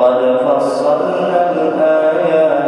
قد فصلنا الآيات